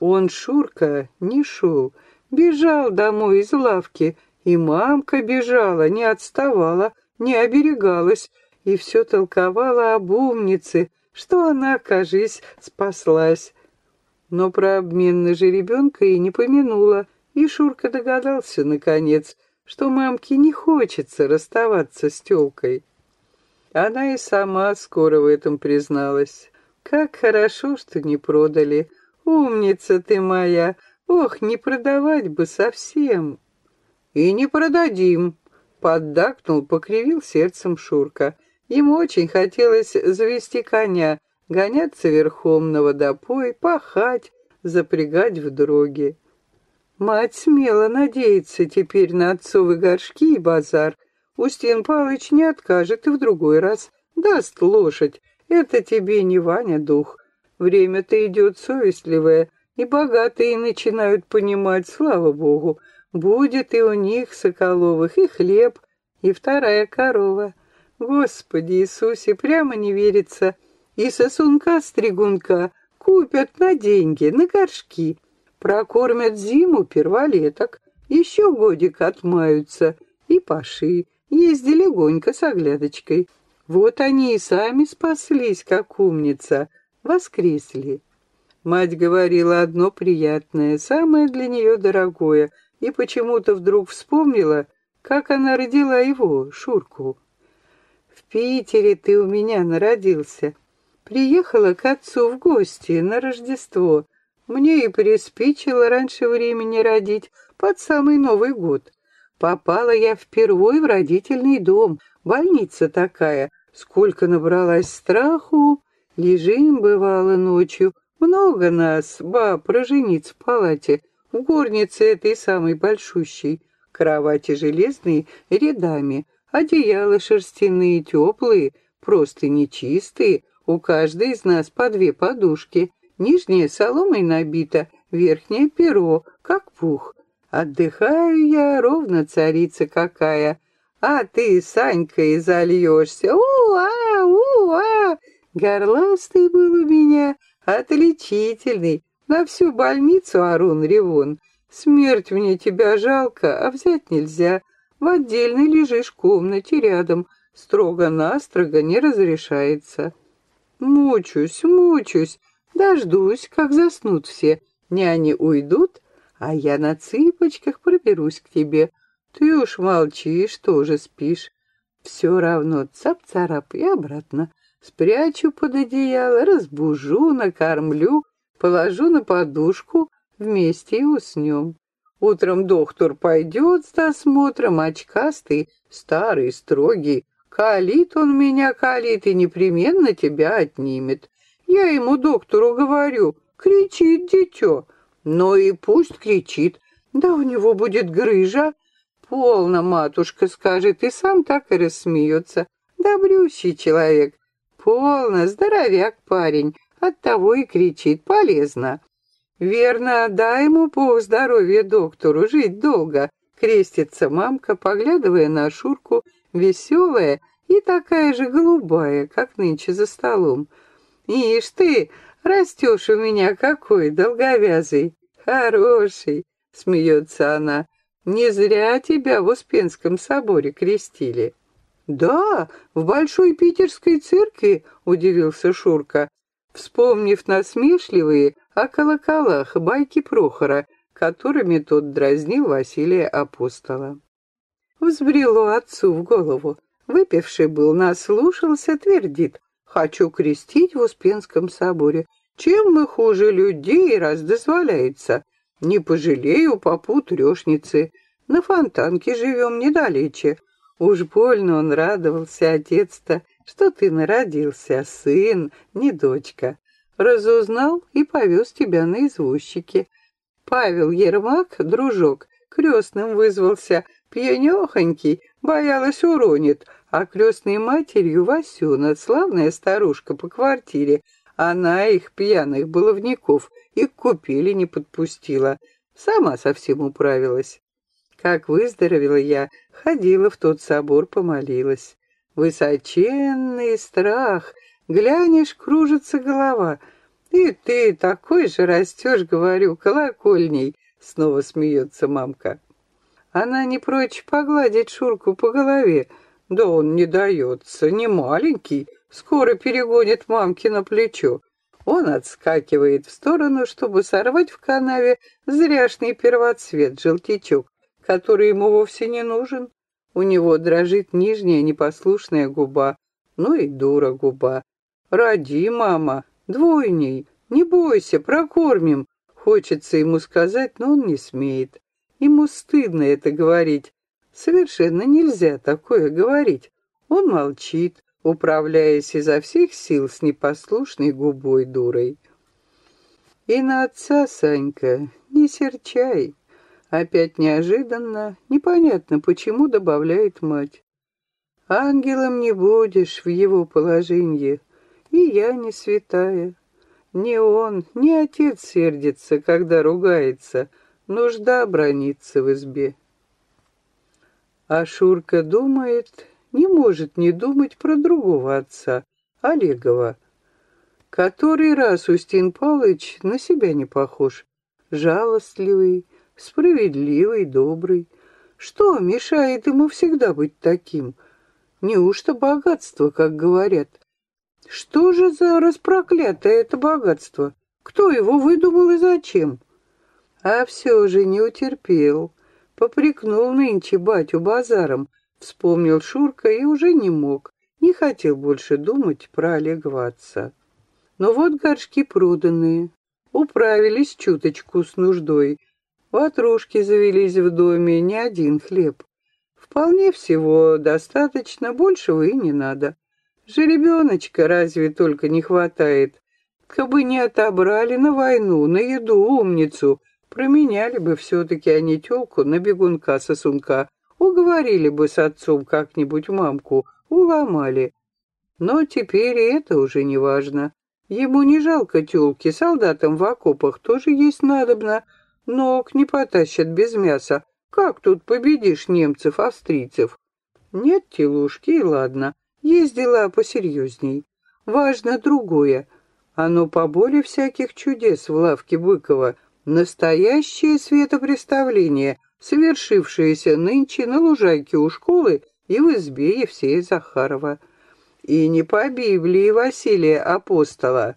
Он, Шурка, не шел, бежал домой из лавки, и мамка бежала, не отставала, не оберегалась, и все толковала об умнице, что она, кажись, спаслась. Но про обмен на жеребенка и не помянула, и Шурка догадался, наконец, что мамке не хочется расставаться с тёлкой. Она и сама скоро в этом призналась. «Как хорошо, что не продали. Умница ты моя! Ох, не продавать бы совсем!» «И не продадим!» — поддакнул, покривил сердцем Шурка. Ему очень хотелось завести коня, гоняться верхом на водопой, пахать, запрягать в дроги. Мать смело надеется теперь на отцовы горшки и базар. Устин Палыч не откажет и в другой раз даст лошадь. Это тебе не Ваня дух. Время-то идет совестливое, и богатые начинают понимать, слава богу, будет и у них, Соколовых, и хлеб, и вторая корова. Господи Иисусе, прямо не верится. И сосунка-стригунка купят на деньги, на горшки. Прокормят зиму перволеток, еще годик отмаются. И паши, ездили гонько с оглядочкой. Вот они и сами спаслись, как умница, воскресли. Мать говорила одно приятное, самое для нее дорогое, и почему-то вдруг вспомнила, как она родила его, Шурку. Питере ты у меня народился. Приехала к отцу в гости на Рождество. Мне и приспичило раньше времени родить, под самый Новый год. Попала я впервые в родительный дом, больница такая. Сколько набралась страху, лежим, бывало, ночью. Много нас, баб, рожениц в палате, в горнице этой самой большущей. Кровати железные рядами, Одеяла шерстяные, теплые, просто нечистые, у каждой из нас по две подушки. Нижняя соломой набита, верхнее перо, как пух. Отдыхаю я, ровно царица какая. А ты, Санька, и зальешься. У-а, у-а! Горластый был у меня, отличительный. На всю больницу орун ревун. Смерть мне тебя жалко, а взять нельзя. В отдельной лежишь комнате рядом. Строго-настрого не разрешается. Мучусь, мучусь, дождусь, как заснут все. Няни уйдут, а я на цыпочках проберусь к тебе. Ты уж молчишь, тоже спишь. Все равно цап-царап и обратно. Спрячу под одеяло, разбужу, накормлю, положу на подушку, вместе и уснем. Утром доктор пойдет с досмотром, очкастый, старый, строгий. Калит он меня, калит, и непременно тебя отнимет. Я ему, доктору, говорю, кричит дитё. Но и пусть кричит, да у него будет грыжа. Полно, матушка скажет, и сам так и рассмеется. Добрющий человек. Полно, здоровяк парень, оттого и кричит, полезно. Верно, дай ему по здоровью доктору, жить долго. Крестится мамка, поглядывая на Шурку, веселая и такая же голубая, как нынче за столом. Ишь ты, растешь у меня какой долговязый, хороший, смеется она. Не зря тебя в Успенском соборе крестили. «Да, в Большой Питерской церкви», — удивился Шурка, вспомнив насмешливые о колоколах байки Прохора, которыми тот дразнил Василия Апостола. Взбрело отцу в голову. Выпивший был, наслушался, твердит. «Хочу крестить в Успенском соборе. Чем мы хуже людей, раз дозволяется? Не пожалею попу трешницы. На фонтанке живем недалече. Уж больно он радовался, отец-то, что ты народился, сын, не дочка. Разузнал и повез тебя на извозчике. Павел Ермак, дружок, крестным вызвался, пьянехонький, боялась уронит, а крестной матерью Васюна, славная старушка по квартире, она их, пьяных баловников, и к купели не подпустила. Сама совсем управилась. Как выздоровела я, ходила в тот собор, помолилась. Высоченный страх, глянешь, кружится голова. И ты такой же растешь, говорю, колокольней, снова смеется мамка. Она не прочь погладить Шурку по голове. Да он не дается, не маленький, скоро перегонит мамки на плечо. Он отскакивает в сторону, чтобы сорвать в канаве зряшный первоцвет, желтичок который ему вовсе не нужен. У него дрожит нижняя непослушная губа, ну и дура губа. «Роди, мама, двойней, не бойся, прокормим!» Хочется ему сказать, но он не смеет. Ему стыдно это говорить. Совершенно нельзя такое говорить. Он молчит, управляясь изо всех сил с непослушной губой дурой. И на отца, Санька, не серчай. Опять неожиданно, непонятно почему, добавляет мать. Ангелом не будешь в его положении, и я не святая. Не он, не отец сердится, когда ругается, нужда бронится в избе. А Шурка думает, не может не думать про другого отца, Олегова. Который раз Устин Павлович на себя не похож, жалостливый, справедливый, добрый. Что мешает ему всегда быть таким? Неужто богатство, как говорят? Что же за распроклятое это богатство? Кто его выдумал и зачем? А все же не утерпел. Попрекнул нынче батю базаром, вспомнил Шурка и уже не мог, не хотел больше думать про Олега отца. Но вот горшки проданные, управились чуточку с нуждой, Ватрушки завелись в доме, не один хлеб. Вполне всего достаточно, большего и не надо. Жеребеночка разве только не хватает. Кабы не отобрали на войну, на еду умницу, променяли бы все-таки они телку на бегунка-сосунка, уговорили бы с отцом как-нибудь мамку, уломали. Но теперь и это уже не важно. Ему не жалко тёлки, солдатам в окопах тоже есть надобно. Ног не потащат без мяса. Как тут победишь немцев, австрийцев? Нет телушки, и ладно. Есть дела посерьезней. Важно другое. Оно поболее всяких чудес в лавке Быкова. Настоящее светопреставление, совершившееся нынче на лужайке у школы и в избе Евсея Захарова. И не по Библии Василия Апостола,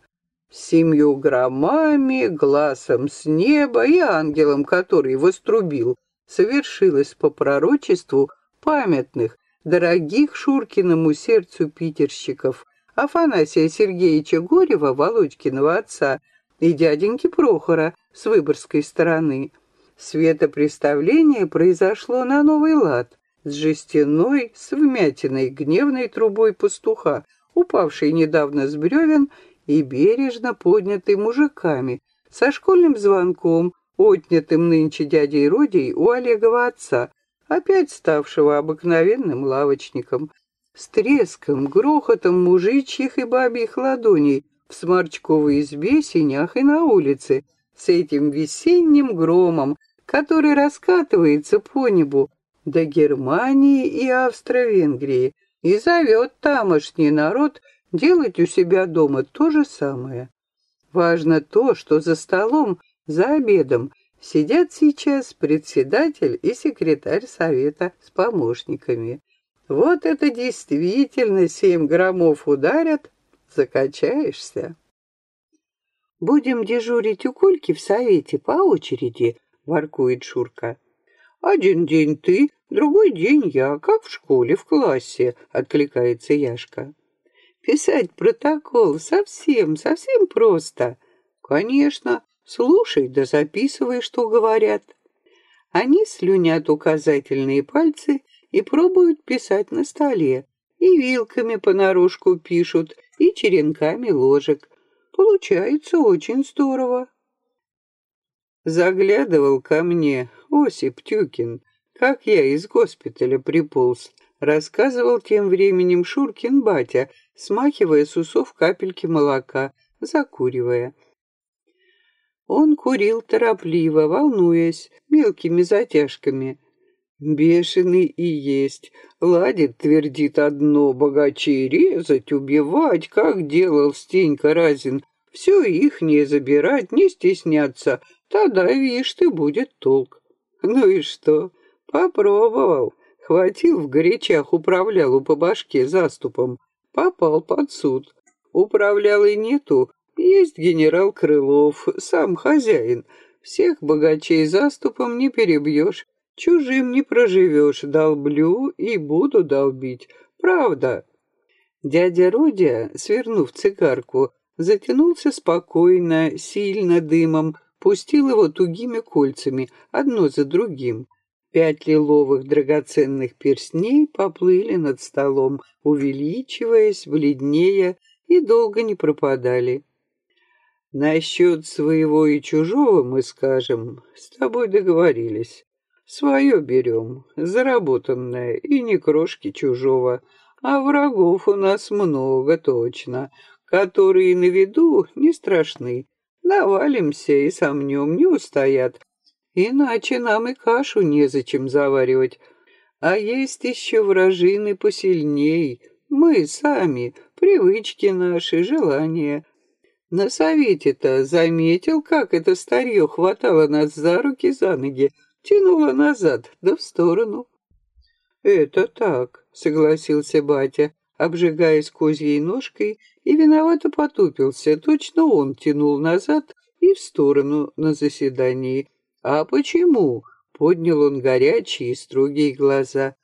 семью громами, глазом с неба и ангелом, который вострубил, совершилось по пророчеству памятных, дорогих Шуркиному сердцу питерщиков, Афанасия Сергеевича Горева, Володькиного отца, и дяденьки Прохора с Выборгской стороны. Светопреставление произошло на новый лад, с жестяной, с вмятиной, гневной трубой пастуха, упавшей недавно с бревен и бережно поднятой мужиками, со школьным звонком, отнятым нынче дядей Родей у Олегова отца, опять ставшего обыкновенным лавочником, с треском, грохотом мужичьих и бабьих ладоней в сморчковой избе, синях и на улице, с этим весенним громом, который раскатывается по небу, до Германии и Австро-Венгрии и зовет тамошний народ делать у себя дома то же самое. Важно то, что за столом, за обедом сидят сейчас председатель и секретарь совета с помощниками. Вот это действительно семь громмов ударят, закачаешься. Будем дежурить у Кольки в совете по очереди, воркует Шурка. Один день ты, другой день я, как в школе, в классе, откликается Яшка. Писать протокол совсем, совсем просто. Конечно, слушай да записывай, что говорят. Они слюнят указательные пальцы и пробуют писать на столе, и вилками понарошку пишут, и черенками ложек. Получается очень здорово. Заглядывал ко мне Осип Тюкин, как я из госпиталя приполз. Рассказывал тем временем Шуркин батя, смахивая с усов капельки молока, закуривая. Он курил торопливо, волнуясь, мелкими затяжками. Бешеный и есть. Ладит, твердит одно, богачей резать, убивать, как делал Стенька Разин. Все их не забирать, не стесняться. Тогда, видишь, ты, будет толк. Ну и что? Попробовал. Хватил в горячах управлялу по башке заступом. Попал под суд. Управлял и нету. Есть генерал Крылов, сам хозяин. Всех богачей заступом не перебьешь. Чужим не проживешь, долблю и буду долбить. Правда. Дядя Родя, свернув цигарку, затянулся спокойно, сильно дымом, пустил его тугими кольцами, одно за другим. Пять лиловых драгоценных перстней поплыли над столом, увеличиваясь, бледнее, и долго не пропадали. Насчет своего и чужого мы скажем, с тобой договорились. Свое берем, заработанное, и не крошки чужого. А врагов у нас много точно, которые на виду не страшны. Навалимся и сомнем, не устоят. Иначе нам и кашу незачем заваривать. А есть еще вражины посильней. Мы сами, привычки наши, желания. На совете-то заметил, как это старье хватало нас за руки, за ноги, тянула назад, да в сторону. «Это так», — согласился батя, обжигаясь козьей ножкой, и виновато потупился. Точно он тянул назад и в сторону на заседании. «А почему?» — поднял он горячие и строгие глаза.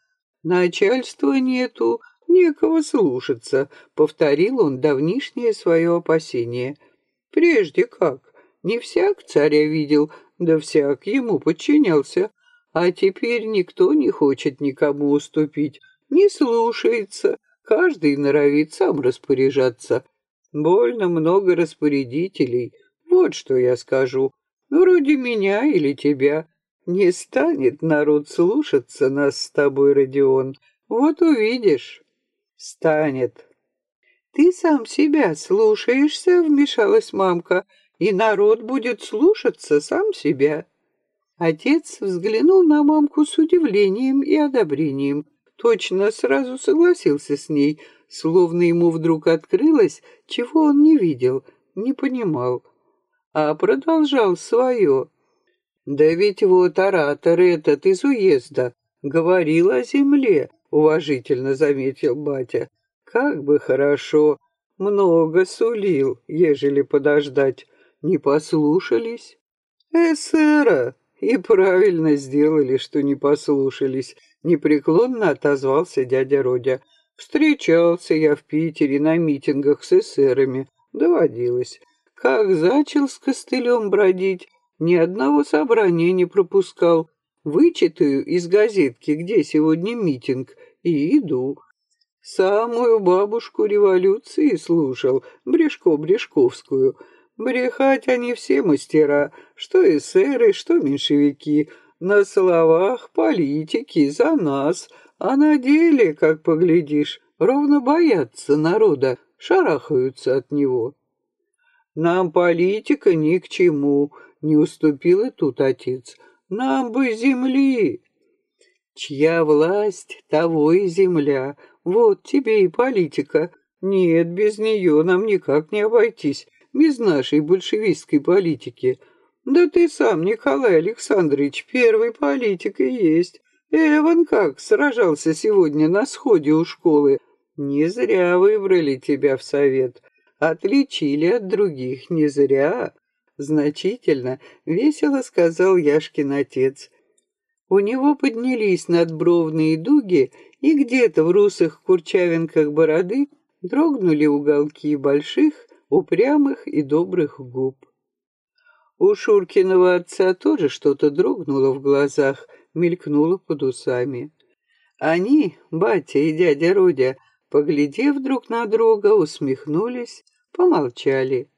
«Начальства нету, некого слушаться», — повторил он давнишнее свое опасение. «Прежде как? Не всяк царя видел, да всяк ему подчинялся. А теперь никто не хочет никому уступить, не слушается, каждый норовит сам распоряжаться. Больно много распорядителей, вот что я скажу. Вроде меня или тебя. Не станет народ слушаться нас с тобой, Родион. Вот увидишь. Станет. Ты сам себя слушаешься, вмешалась мамка, и народ будет слушаться сам себя. Отец взглянул на мамку с удивлением и одобрением. Точно сразу согласился с ней, словно ему вдруг открылось, чего он не видел, не понимал, а продолжал свое. Да ведь вот оратор этот из уезда говорил о земле, уважительно заметил батя. Как бы хорошо, много сулил, ежели подождать. Не послушались? Эсэра, и правильно сделали, что не послушались, непреклонно отозвался дядя Родя. Встречался я в Питере на митингах с эсерами, доводилось. Как зачал с костылем бродить, ни одного собрания не пропускал. Вычитаю из газетки, где сегодня митинг, и иду. Самую бабушку революции слушал, Брешко-Брешковскую. Брехать они все мастера, что эсеры, что меньшевики. На словах политики за нас, а на деле, как поглядишь, ровно боятся народа, шарахаются от него. Нам политика ни к чему, не уступил и тут отец. Нам бы земли. Чья власть, того и земля, вот тебе и политика. Нет, без нее нам никак не обойтись, без нашей большевистской политики. Да ты сам, Николай Александрович, первый политик и есть. Эван как сражался сегодня на сходе у школы. Не зря выбрали тебя в совет. Отличили от других, не зря. Значительно, весело сказал Яшкин отец. У него поднялись надбровные дуги, и где-то в русых курчавинках бороды дрогнули уголки больших, упрямых и добрых губ. У Шуркиного отца тоже что-то дрогнуло в глазах, мелькнуло под усами. Они, батя и дядя Родя, поглядев друг на друга, усмехнулись, помолчали.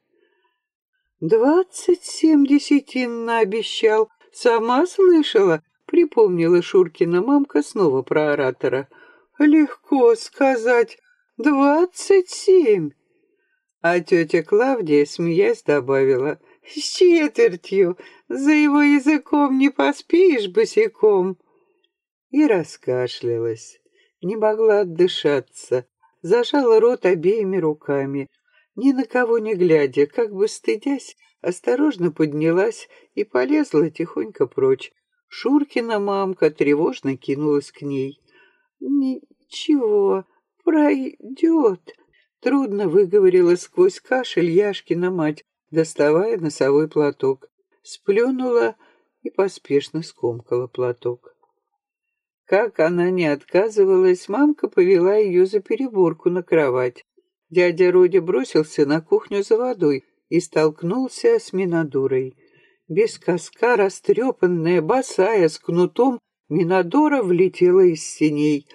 «Двадцать семь десятин наобещал, сама слышала?» Припомнила Шуркина мамка снова про оратора. «Легко сказать. Двадцать семь!» А тетя Клавдия, смеясь, добавила. «С четвертью! За его языком не поспеешь босиком!» И раскашлялась. Не могла отдышаться. Зажала рот обеими руками. Ни на кого не глядя, как бы стыдясь, осторожно поднялась и полезла тихонько прочь, Шуркина мамка тревожно кинулась к ней. «Ничего, пройдет», — трудно выговорила сквозь кашель Яшкина мать, доставая носовой платок. Сплюнула и поспешно скомкала платок. Как она не отказывалась, мамка повела ее за переборку на кровать. Дядя Родя бросился на кухню за водой и столкнулся с Минадурой. Без коска, растрепанная, босая, с кнутом, Минадора влетела из синей.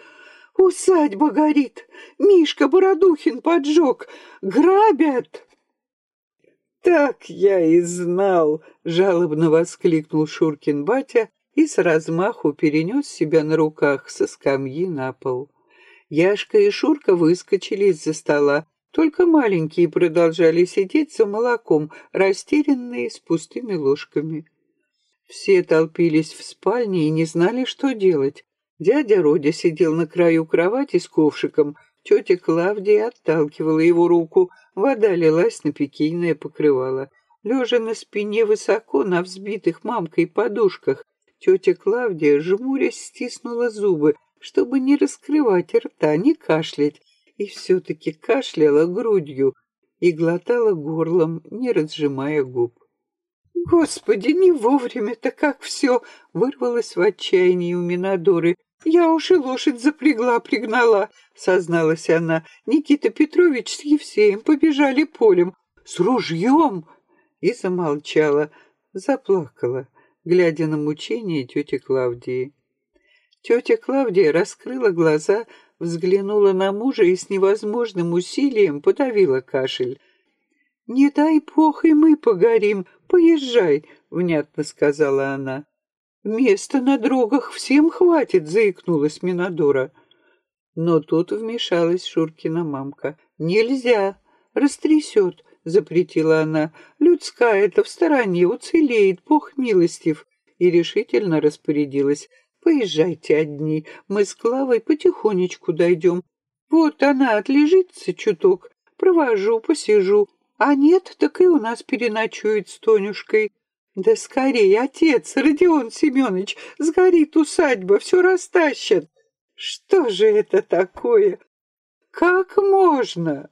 «Усадьба горит! Мишка Бородухин поджег! Грабят!» «Так я и знал!» — жалобно воскликнул Шуркин батя и с размаху перенес себя на руках со скамьи на пол. Яшка и Шурка выскочили из-за стола, только маленькие продолжали сидеть за молоком, растерянные с пустыми ложками. Все толпились в спальне и не знали, что делать. Дядя Родя сидел на краю кровати с ковшиком, тетя Клавдия отталкивала его руку, вода лилась на пикейное покрывало. Лежа на спине высоко, на взбитых мамкой подушках, тетя Клавдия, жмурясь, стиснула зубы, чтобы не раскрывать рта, не кашлять, и все-таки кашляла грудью и глотала горлом, не разжимая губ. «Господи, не вовремя-то как все!» — вырвалось в отчаянии у Минадоры. «Я уж и лошадь запрягла-пригнала», — созналась она. «Никита Петрович с Евсеем побежали полем. С ружьем!» И замолчала, заплакала, глядя на мучения тети Клавдии. Тетя Клавдия раскрыла глаза, взглянула на мужа и с невозможным усилием подавила кашель. «Не дай бог, и мы погорим, поезжай», — внятно сказала она. «Места на дорогах всем хватит», — заикнулась Минадора. Но тут вмешалась Шуркина мамка. Нельзя, растрясет, запретила она. Людская-то в стороне уцелеет, Бог милостив. И решительно распорядилась. Поезжайте одни, мы с Клавой потихонечку дойдем. Вот она отлежится чуток, провожу, посижу. А нет, так и у нас переночует с Тонюшкой. Да скорее, отец, Родион Семенович, сгорит усадьба, все растащат. Что же это такое? Как можно?